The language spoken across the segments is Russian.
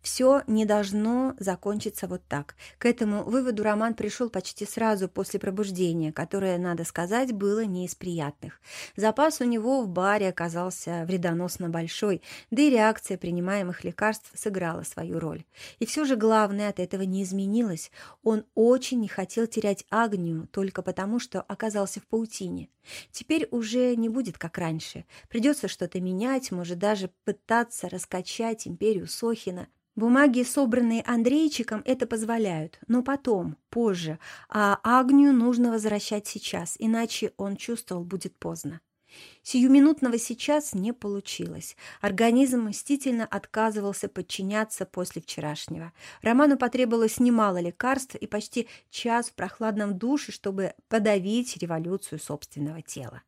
Все не должно закончиться вот так. К этому выводу Роман пришел почти сразу после пробуждения, которое, надо сказать, было не из приятных. Запас у него в баре оказался вредоносно большой, да и реакция принимаемых лекарств сыграла свою роль. И все же главное от этого не изменилось. Он очень не хотел терять Агнию только потому, что оказался в паутине. Теперь уже не будет как раньше. Придется что-то менять, может даже пытаться раскачать империю Сохина. Бумаги, собранные Андрейчиком, это позволяют, но потом, позже, а Агнию нужно возвращать сейчас, иначе он чувствовал, будет поздно. Сиюминутного сейчас не получилось. Организм мстительно отказывался подчиняться после вчерашнего. Роману потребовалось немало лекарств и почти час в прохладном душе, чтобы подавить революцию собственного тела.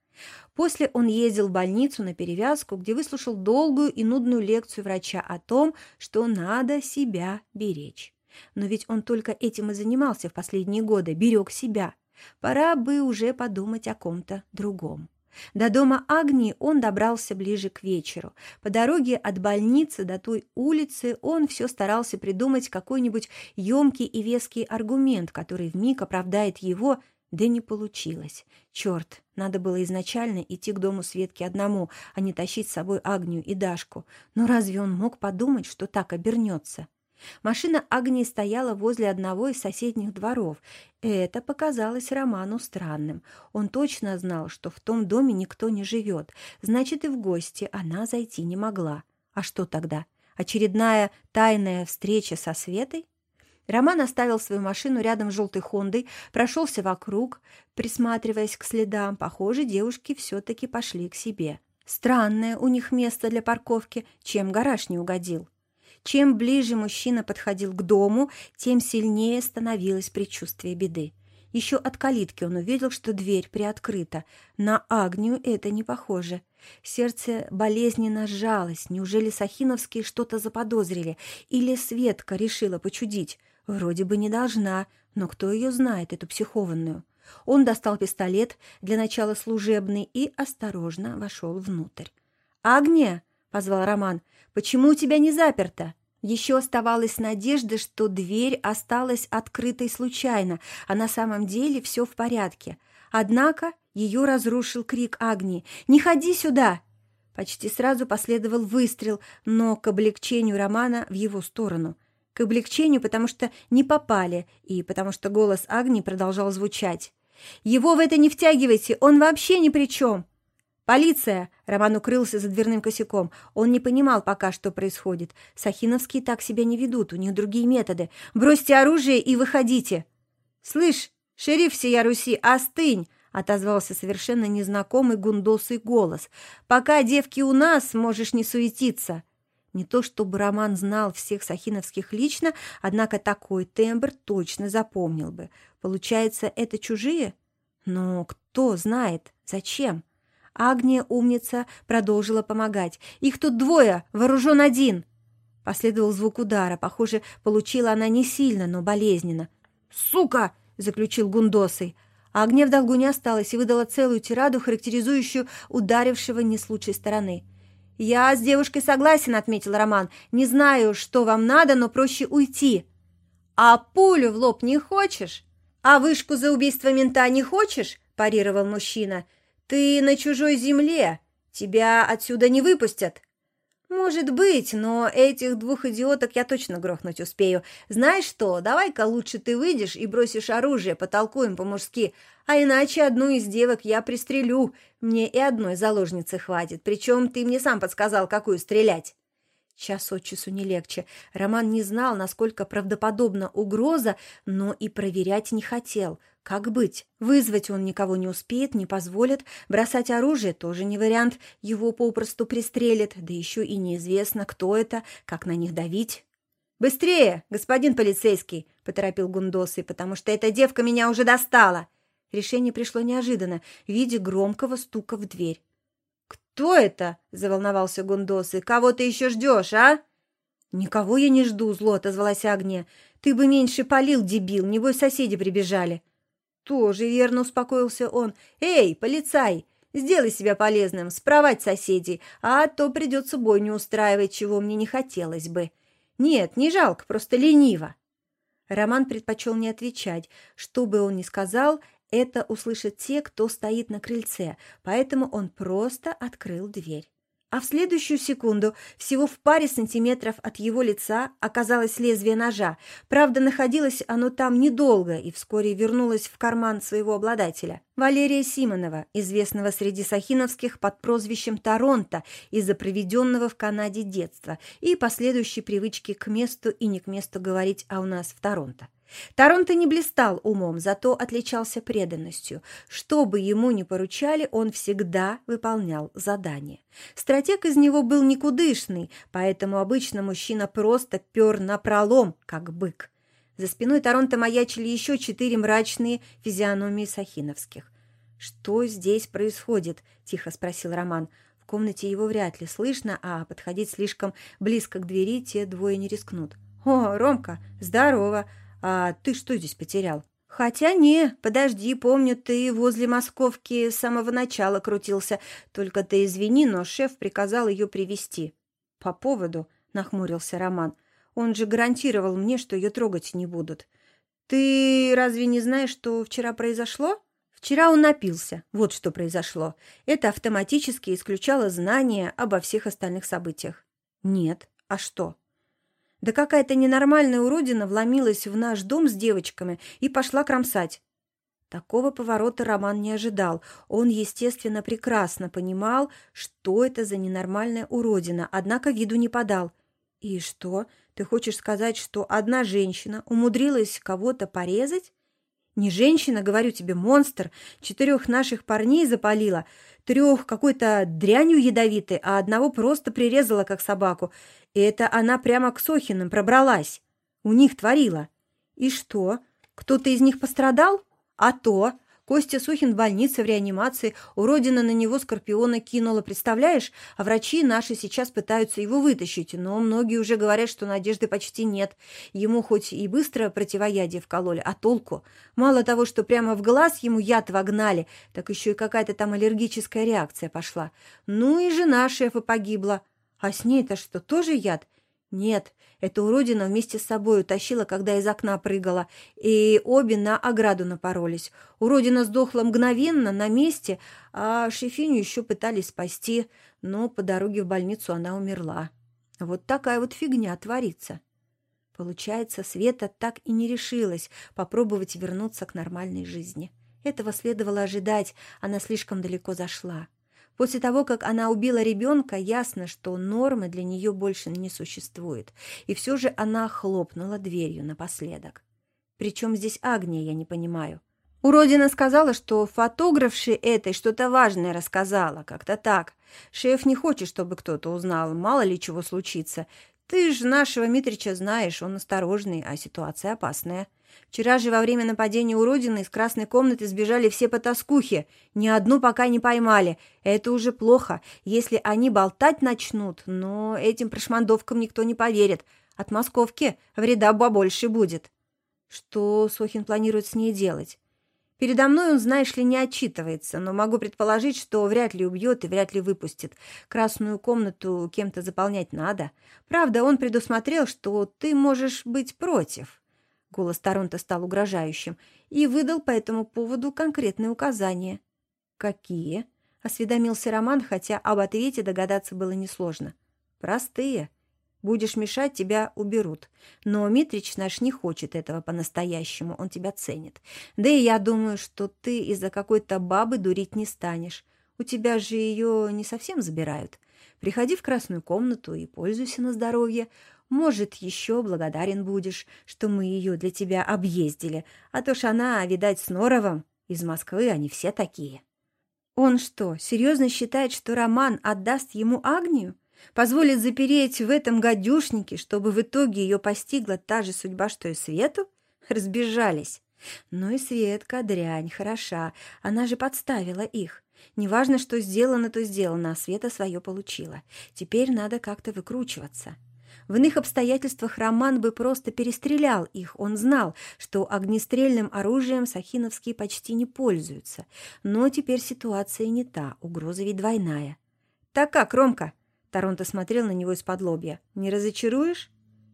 После он ездил в больницу на перевязку, где выслушал долгую и нудную лекцию врача о том, что надо себя беречь. Но ведь он только этим и занимался в последние годы, берег себя. Пора бы уже подумать о ком-то другом. До дома Агнии он добрался ближе к вечеру. По дороге от больницы до той улицы он все старался придумать какой-нибудь емкий и веский аргумент, который вмиг оправдает его да не получилось. Черт, надо было изначально идти к дому Светки одному, а не тащить с собой Агнию и Дашку. Но разве он мог подумать, что так обернется? Машина Агнии стояла возле одного из соседних дворов. Это показалось Роману странным. Он точно знал, что в том доме никто не живет. Значит, и в гости она зайти не могла. А что тогда? Очередная тайная встреча со Светой? Роман оставил свою машину рядом с желтой Хондой, прошелся вокруг, присматриваясь к следам. Похоже, девушки все-таки пошли к себе. Странное у них место для парковки, чем гараж не угодил. Чем ближе мужчина подходил к дому, тем сильнее становилось предчувствие беды. Еще от калитки он увидел, что дверь приоткрыта. На Агнию это не похоже. Сердце болезненно сжалось. Неужели Сахиновские что-то заподозрили? Или Светка решила почудить? Вроде бы не должна, но кто ее знает, эту психованную? Он достал пистолет, для начала служебный, и осторожно вошел внутрь. «Агния!» — позвал Роман. «Почему у тебя не заперто?» Еще оставалась надежда, что дверь осталась открытой случайно, а на самом деле все в порядке. Однако ее разрушил крик Агнии. «Не ходи сюда!» Почти сразу последовал выстрел, но к облегчению Романа в его сторону к облегчению, потому что не попали, и потому что голос Агни продолжал звучать. «Его в это не втягивайте, он вообще ни при чем!» «Полиция!» — Роман укрылся за дверным косяком. Он не понимал пока, что происходит. Сахиновские так себя не ведут, у них другие методы. «Бросьте оружие и выходите!» «Слышь, шериф всея Руси, остынь!» — отозвался совершенно незнакомый гундосый голос. «Пока девки у нас, можешь не суетиться!» Не то чтобы Роман знал всех Сахиновских лично, однако такой тембр точно запомнил бы. Получается, это чужие? Но кто знает, зачем? Агния, умница, продолжила помогать. «Их тут двое, вооружен один!» Последовал звук удара. Похоже, получила она не сильно, но болезненно. «Сука!» — заключил Гундосый. А в долгу не осталось и выдала целую тираду, характеризующую ударившего не с лучшей стороны. «Я с девушкой согласен», — отметил Роман. «Не знаю, что вам надо, но проще уйти». «А пулю в лоб не хочешь? А вышку за убийство мента не хочешь?» – парировал мужчина. «Ты на чужой земле. Тебя отсюда не выпустят». «Может быть, но этих двух идиоток я точно грохнуть успею. Знаешь что, давай-ка лучше ты выйдешь и бросишь оружие, потолкуем по-мужски, а иначе одну из девок я пристрелю. Мне и одной заложницы хватит, причем ты мне сам подсказал, какую стрелять». Час от часу не легче. Роман не знал, насколько правдоподобна угроза, но и проверять не хотел. Как быть? Вызвать он никого не успеет, не позволит. Бросать оружие тоже не вариант. Его попросту пристрелят. Да еще и неизвестно, кто это, как на них давить. «Быстрее, господин полицейский!» — поторопил Гундосы, потому что эта девка меня уже достала. Решение пришло неожиданно, в виде громкого стука в дверь. «Кто это?» — заволновался Гундосы. «Кого ты еще ждешь, а?» «Никого я не жду», — зло отозвалась Агния. «Ты бы меньше полил, дебил, небось соседи прибежали». «Тоже верно», — успокоился он. «Эй, полицай, Сделай себя полезным, спровать соседей, а то придется бойню устраивать, чего мне не хотелось бы. Нет, не жалко, просто лениво». Роман предпочел не отвечать. Что бы он ни сказал, это услышат те, кто стоит на крыльце, поэтому он просто открыл дверь. А в следующую секунду, всего в паре сантиметров от его лица, оказалось лезвие ножа. Правда, находилось оно там недолго и вскоре вернулось в карман своего обладателя. Валерия Симонова, известного среди сахиновских под прозвищем Торонто из-за проведенного в Канаде детства и последующей привычки к месту и не к месту говорить «а у нас в Торонто». Торонто не блистал умом, зато отличался преданностью. Что бы ему ни поручали, он всегда выполнял задание. Стратег из него был никудышный, поэтому обычно мужчина просто пер на пролом, как бык. За спиной Торонто маячили еще четыре мрачные физиономии Сахиновских. «Что здесь происходит?» – тихо спросил Роман. В комнате его вряд ли слышно, а подходить слишком близко к двери те двое не рискнут. «О, Ромка, здорово! А ты что здесь потерял? Хотя не, подожди, помню, ты возле Московки с самого начала крутился. Только ты извини, но шеф приказал ее привести По поводу, нахмурился Роман. Он же гарантировал мне, что ее трогать не будут. Ты разве не знаешь, что вчера произошло? Вчера он напился. Вот что произошло. Это автоматически исключало знания обо всех остальных событиях. Нет. А что? Да какая-то ненормальная уродина вломилась в наш дом с девочками и пошла кромсать. Такого поворота Роман не ожидал. Он, естественно, прекрасно понимал, что это за ненормальная уродина, однако виду не подал. «И что? Ты хочешь сказать, что одна женщина умудрилась кого-то порезать?» «Не женщина, говорю тебе, монстр. Четырех наших парней запалила, трех какой-то дрянью ядовитой, а одного просто прирезала, как собаку. И это она прямо к Сохиным пробралась. У них творила. И что? Кто-то из них пострадал? А то. Костя Сухин в больнице, в реанимации. Уродина на него скорпиона кинула, представляешь? А врачи наши сейчас пытаются его вытащить, но многие уже говорят, что надежды почти нет. Ему хоть и быстро противоядие вкололи, а толку? Мало того, что прямо в глаз ему яд вогнали, так еще и какая-то там аллергическая реакция пошла. Ну и жена шефа погибла. А с ней-то что, тоже яд? Нет, эта уродина вместе с собой утащила, когда из окна прыгала, и обе на ограду напоролись. Уродина сдохла мгновенно, на месте, а Шефиню еще пытались спасти, но по дороге в больницу она умерла. Вот такая вот фигня творится. Получается, Света так и не решилась попробовать вернуться к нормальной жизни. Этого следовало ожидать, она слишком далеко зашла. После того, как она убила ребенка, ясно, что нормы для нее больше не существует. И все же она хлопнула дверью напоследок. Причем здесь Агния, я не понимаю. Уродина сказала, что фотографши этой что-то важное рассказала, как-то так. Шеф не хочет, чтобы кто-то узнал, мало ли чего случится. Ты же нашего Митрича знаешь, он осторожный, а ситуация опасная. Вчера же во время нападения уродины из красной комнаты сбежали все потаскухи. Ни одну пока не поймали. Это уже плохо. Если они болтать начнут, но этим прошмандовкам никто не поверит. От московки вреда побольше будет. Что Сохин планирует с ней делать? Передо мной он, знаешь ли, не отчитывается, но могу предположить, что вряд ли убьет и вряд ли выпустит. Красную комнату кем-то заполнять надо. Правда, он предусмотрел, что ты можешь быть против. Голос Торонто стал угрожающим и выдал по этому поводу конкретные указания. «Какие?» — осведомился Роман, хотя об ответе догадаться было несложно. «Простые. Будешь мешать, тебя уберут. Но Митрич наш не хочет этого по-настоящему, он тебя ценит. Да и я думаю, что ты из-за какой-то бабы дурить не станешь. У тебя же ее не совсем забирают. Приходи в красную комнату и пользуйся на здоровье. Может, еще благодарен будешь, что мы ее для тебя объездили, а то ж она, видать, с Норовым. Из Москвы они все такие». «Он что, серьезно считает, что Роман отдаст ему Агнию? Позволит запереть в этом гадюшнике, чтобы в итоге ее постигла та же судьба, что и Свету? Разбежались. Ну и Светка, дрянь, хороша, она же подставила их. Неважно, что сделано, то сделано, а Света свое получила. Теперь надо как-то выкручиваться. В иных обстоятельствах Роман бы просто перестрелял их. Он знал, что огнестрельным оружием сахиновские почти не пользуются. Но теперь ситуация не та, угроза ведь двойная. «Так как, Ромка?» Торонто смотрел на него из-под лобья. «Не разочаруешь?»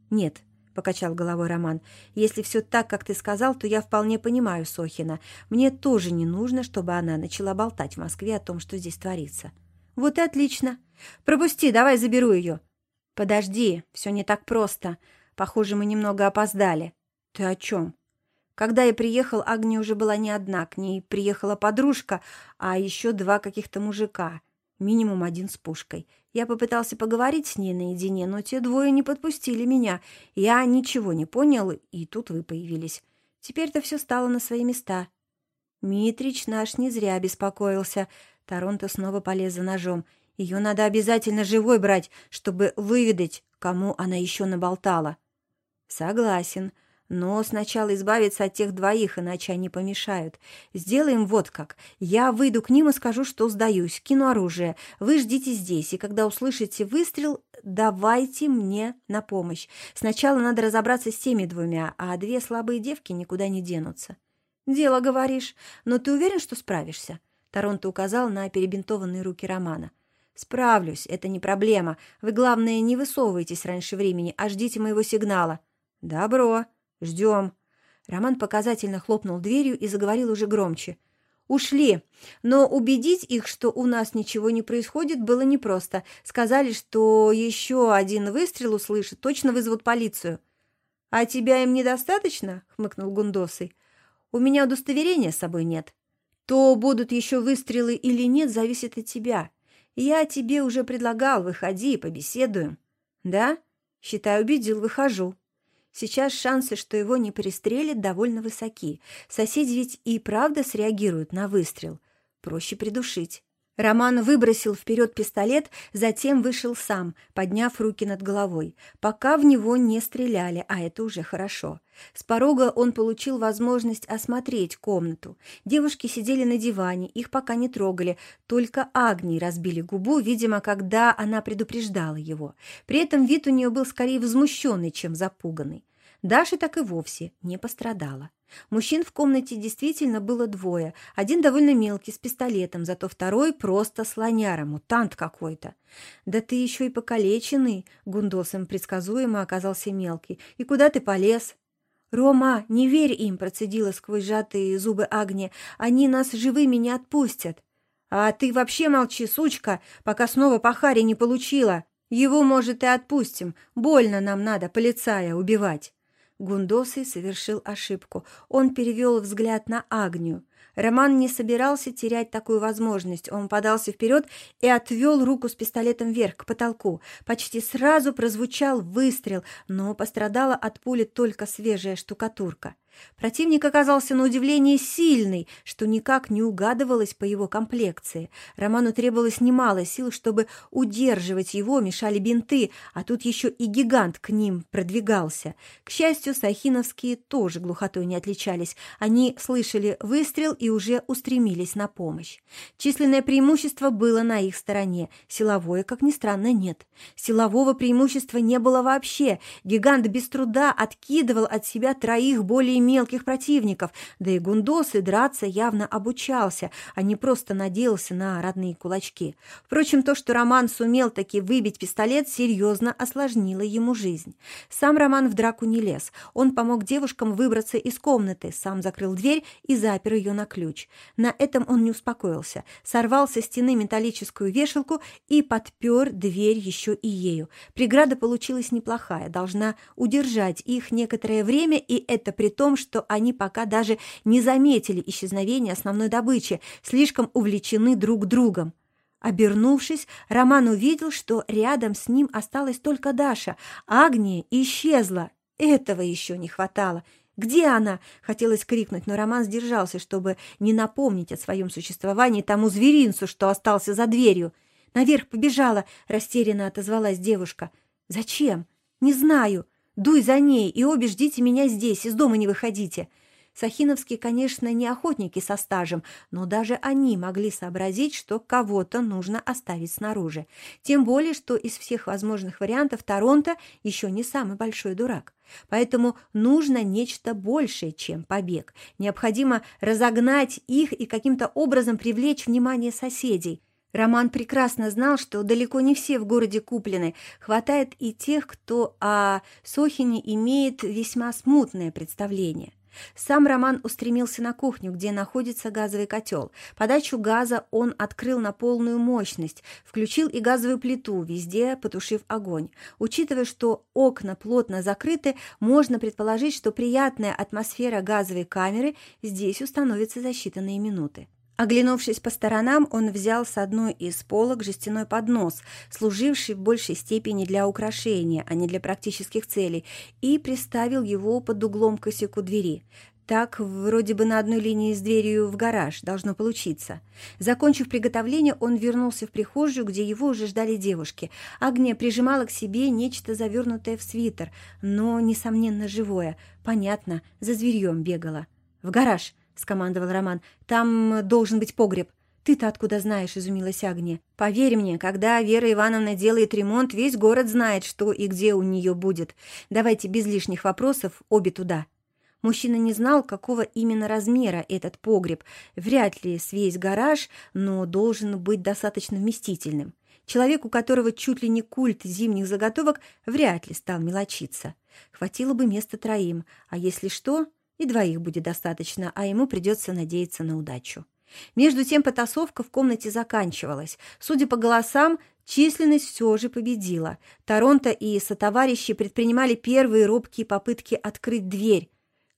«Нет», — покачал головой Роман. «Если все так, как ты сказал, то я вполне понимаю Сохина. Мне тоже не нужно, чтобы она начала болтать в Москве о том, что здесь творится». «Вот и отлично. Пропусти, давай заберу ее». «Подожди, все не так просто. Похоже, мы немного опоздали». «Ты о чем?» Когда я приехал, Агния уже была не одна. К ней приехала подружка, а еще два каких-то мужика. Минимум один с пушкой. Я попытался поговорить с ней наедине, но те двое не подпустили меня. Я ничего не понял, и тут вы появились. Теперь-то все стало на свои места. Митрич наш не зря беспокоился. Торонто снова полез за ножом. Ее надо обязательно живой брать, чтобы выведать, кому она еще наболтала. Согласен. Но сначала избавиться от тех двоих, иначе они помешают. Сделаем вот как. Я выйду к ним и скажу, что сдаюсь, кину оружие. Вы ждите здесь, и когда услышите выстрел, давайте мне на помощь. Сначала надо разобраться с теми двумя, а две слабые девки никуда не денутся. «Дело, говоришь. Но ты уверен, что справишься?» Торонто указал на перебинтованные руки Романа. «Справлюсь, это не проблема. Вы, главное, не высовывайтесь раньше времени, а ждите моего сигнала». «Добро». «Ждем». Роман показательно хлопнул дверью и заговорил уже громче. «Ушли, но убедить их, что у нас ничего не происходит, было непросто. Сказали, что еще один выстрел услышат, точно вызовут полицию». «А тебя им недостаточно?» — хмыкнул Гундосый. «У меня удостоверения с собой нет. То будут еще выстрелы или нет, зависит от тебя. Я тебе уже предлагал, выходи, побеседуем». «Да? Считай, убедил, выхожу». Сейчас шансы, что его не перестрелят, довольно высоки. Соседи ведь и правда среагируют на выстрел. Проще придушить. Роман выбросил вперед пистолет, затем вышел сам, подняв руки над головой. Пока в него не стреляли, а это уже хорошо. С порога он получил возможность осмотреть комнату. Девушки сидели на диване, их пока не трогали, только Агнии разбили губу, видимо, когда она предупреждала его. При этом вид у нее был скорее возмущенный, чем запуганный. Даша так и вовсе не пострадала. Мужчин в комнате действительно было двое. Один довольно мелкий, с пистолетом, зато второй просто слоняра, мутант какой-то. «Да ты еще и покалеченный!» — гундосом предсказуемо оказался мелкий. «И куда ты полез?» «Рома, не верь им!» — процедила сквозь сжатые зубы Агния. «Они нас живыми не отпустят!» «А ты вообще молчи, сучка, пока снова по не получила! Его, может, и отпустим. Больно нам надо полицая убивать!» Гундосый совершил ошибку. Он перевел взгляд на Агнию. Роман не собирался терять такую возможность. Он подался вперед и отвел руку с пистолетом вверх, к потолку. Почти сразу прозвучал выстрел, но пострадала от пули только свежая штукатурка. Противник оказался на удивление сильный, что никак не угадывалось по его комплекции. Роману требовалось немало сил, чтобы удерживать его, мешали бинты, а тут еще и гигант к ним продвигался. К счастью, сахиновские тоже глухотой не отличались. Они слышали выстрел и уже устремились на помощь. Численное преимущество было на их стороне, силовое, как ни странно, нет. Силового преимущества не было вообще. Гигант без труда откидывал от себя троих более мелких противников, да и Гундосы драться явно обучался, а не просто надеялся на родные кулачки. Впрочем, то, что Роман сумел таки выбить пистолет, серьезно осложнило ему жизнь. Сам Роман в драку не лез. Он помог девушкам выбраться из комнаты, сам закрыл дверь и запер ее на ключ. На этом он не успокоился. Сорвал со стены металлическую вешалку и подпер дверь еще и ею. Преграда получилась неплохая, должна удержать их некоторое время, и это при том, том, что они пока даже не заметили исчезновения основной добычи, слишком увлечены друг другом. Обернувшись, Роман увидел, что рядом с ним осталась только Даша. Агния исчезла. Этого еще не хватало. «Где она?» — хотелось крикнуть, но Роман сдержался, чтобы не напомнить о своем существовании тому зверинцу, что остался за дверью. «Наверх побежала», — растерянно отозвалась девушка. «Зачем?» «Не знаю. Дуй за ней, и обе ждите меня здесь, из дома не выходите». Сахиновские, конечно, не охотники со стажем, но даже они могли сообразить, что кого-то нужно оставить снаружи. Тем более, что из всех возможных вариантов Торонто еще не самый большой дурак. Поэтому нужно нечто большее, чем побег. Необходимо разогнать их и каким-то образом привлечь внимание соседей. Роман прекрасно знал, что далеко не все в городе куплены. Хватает и тех, кто о Сохине имеет весьма смутное представление. Сам Роман устремился на кухню, где находится газовый котел. Подачу газа он открыл на полную мощность, включил и газовую плиту, везде потушив огонь. Учитывая, что окна плотно закрыты, можно предположить, что приятная атмосфера газовой камеры здесь установится за считанные минуты. Оглянувшись по сторонам, он взял с одной из полок жестяной поднос, служивший в большей степени для украшения, а не для практических целей, и приставил его под углом к косяку двери. Так, вроде бы на одной линии с дверью в гараж должно получиться. Закончив приготовление, он вернулся в прихожую, где его уже ждали девушки. Агния прижимала к себе нечто завернутое в свитер, но, несомненно, живое. Понятно, за зверьем бегала. «В гараж!» Скомандовал Роман. «Там должен быть погреб». «Ты-то откуда знаешь?» – изумилась Агния. «Поверь мне, когда Вера Ивановна делает ремонт, весь город знает, что и где у нее будет. Давайте без лишних вопросов обе туда». Мужчина не знал, какого именно размера этот погреб. Вряд ли с весь гараж, но должен быть достаточно вместительным. Человек, у которого чуть ли не культ зимних заготовок, вряд ли стал мелочиться. Хватило бы места троим, а если что, и двоих будет достаточно, а ему придется надеяться на удачу. Между тем потасовка в комнате заканчивалась. Судя по голосам, численность все же победила. Торонто и сотоварищи предпринимали первые робкие попытки открыть дверь.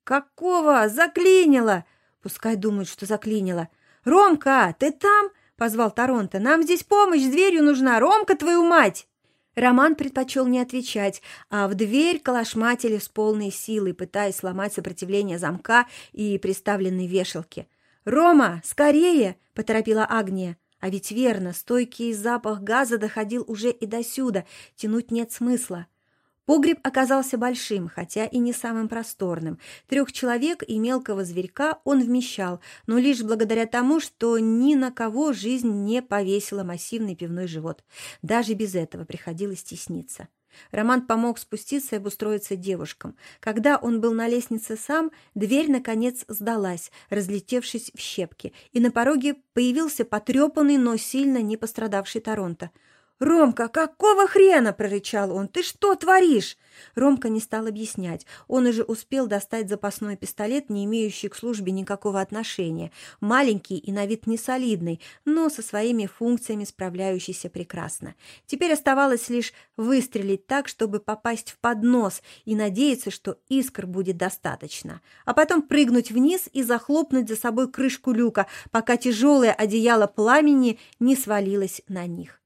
«Какого? Заклинило!» Пускай думают, что заклинило. «Ромка, ты там?» — позвал Торонто. «Нам здесь помощь, дверью нужна. Ромка, твою мать!» Роман предпочел не отвечать, а в дверь калашматили с полной силой, пытаясь сломать сопротивление замка и приставленной вешалки. «Рома, скорее!» — поторопила Агния. А ведь верно, стойкий запах газа доходил уже и до сюда, тянуть нет смысла. Погреб оказался большим, хотя и не самым просторным. Трех человек и мелкого зверька он вмещал, но лишь благодаря тому, что ни на кого жизнь не повесила массивный пивной живот. Даже без этого приходилось тесниться. Роман помог спуститься и обустроиться девушкам. Когда он был на лестнице сам, дверь, наконец, сдалась, разлетевшись в щепки, и на пороге появился потрепанный, но сильно не пострадавший Торонто – «Ромка, какого хрена?» – прорычал он. «Ты что творишь?» Ромка не стал объяснять. Он уже успел достать запасной пистолет, не имеющий к службе никакого отношения. Маленький и на вид несолидный, но со своими функциями справляющийся прекрасно. Теперь оставалось лишь выстрелить так, чтобы попасть в поднос и надеяться, что искр будет достаточно. А потом прыгнуть вниз и захлопнуть за собой крышку люка, пока тяжелое одеяло пламени не свалилось на них.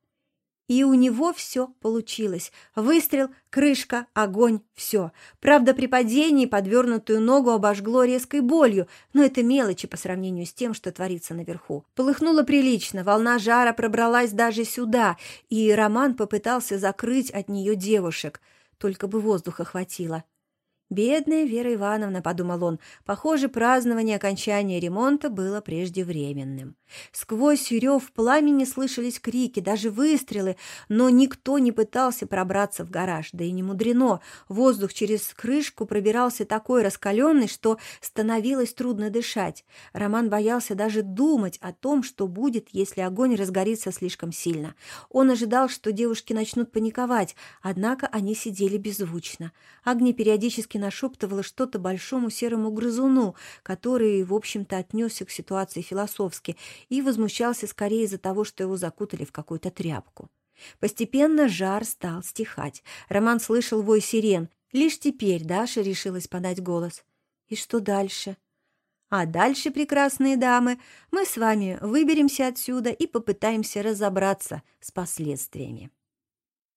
И у него все получилось. Выстрел, крышка, огонь, все. Правда, при падении подвернутую ногу обожгло резкой болью, но это мелочи по сравнению с тем, что творится наверху. Полыхнуло прилично, волна жара пробралась даже сюда, и Роман попытался закрыть от нее девушек. Только бы воздуха хватило. «Бедная Вера Ивановна», — подумал он, — «похоже, празднование окончания ремонта было преждевременным». Сквозь рев пламени слышались крики, даже выстрелы, но никто не пытался пробраться в гараж, да и не мудрено. Воздух через крышку пробирался такой раскаленный, что становилось трудно дышать. Роман боялся даже думать о том, что будет, если огонь разгорится слишком сильно. Он ожидал, что девушки начнут паниковать, однако они сидели беззвучно. Огни периодически нашептывала что-то большому серому грызуну, который, в общем-то, отнесся к ситуации философски и возмущался скорее из-за того, что его закутали в какую-то тряпку. Постепенно жар стал стихать. Роман слышал вой сирен. Лишь теперь Даша решилась подать голос. «И что дальше?» А дальше, прекрасные дамы, мы с вами выберемся отсюда и попытаемся разобраться с последствиями.